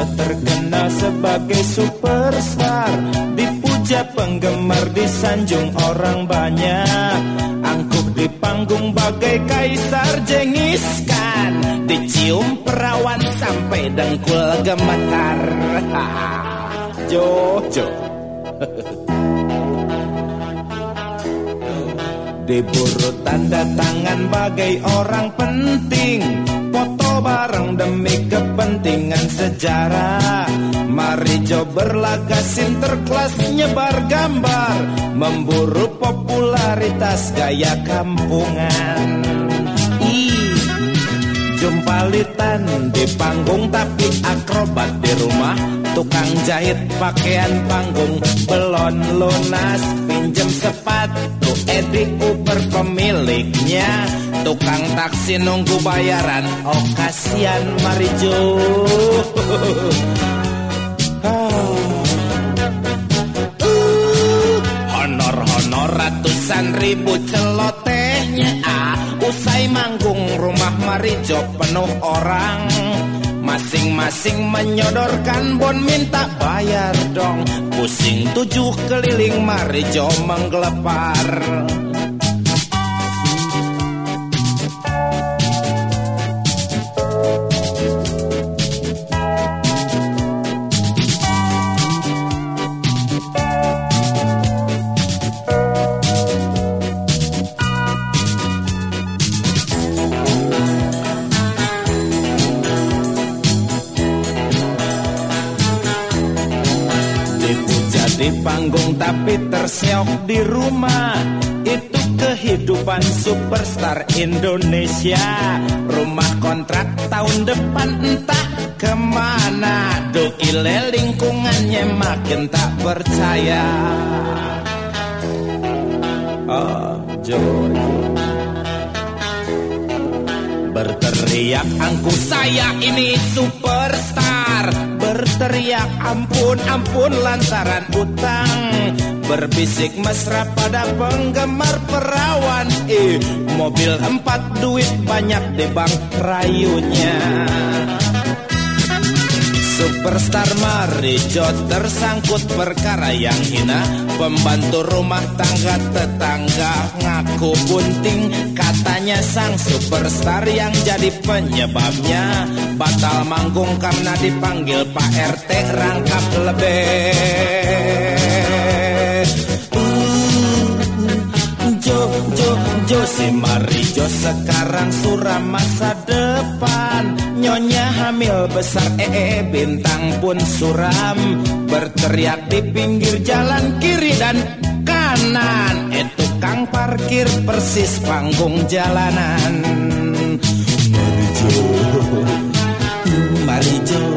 terkenal sebagai superstar. Dipuja penggemar disanjung orang banyak. Angkuh di panggung bagai kaisar jengiskan Dicium perawan sampai dengkul gemetar. Jojo. Diburu tanda tangan bagai orang penting. Foto bareng demi kepentingan sejarah. Mari jo berlaga sinterklas nyebar gambar Memburu popularitas gaya kampungan. Jumpalitan di panggung tapi akrobat di rumah. Tukang jahit pakaian panggung belon lunas Pinjem sepatu Edi Uber pemiliknya Tukang taksi nunggu bayaran. Oh kasihan Marijo Honor-honor ratusan ribu celotehnya. Ah, Usai manggung rumah Marijo penuh orang. Masing-masing menyodorkan bon minta bayar dong. Pusing tujuh keliling Marijo menggelepar di panggung tapi terseok di rumah. Itu kehidupan superstar Indonesia. Rumah kontrak tahun depan entah ke mana. Doile lingkungannya makin tak percaya. Oh, Joy Berteriak angku saya ini superstar Berteriak ampun ampun lantaran utang. Berbisik mesra pada penggemar perawan. Eh mobil empat duit banyak di bank rayunya Superstar Marijo tersangkut perkara yang hina. Pembantu rumah tangga tetangga ngaku bunting. Katanya sang superstar yang jadi penyebabnya. Batal manggung karena dipanggil Pak RT rangkap lebih Jo, Jo, si Marijo sekarang suram masa depan Nyonya hamil besar ee bintang pun suram. Berteriak di pinggir jalan kiri dan kanan. Eh tukang parkir persis panggung jalanan. Marijo Marijo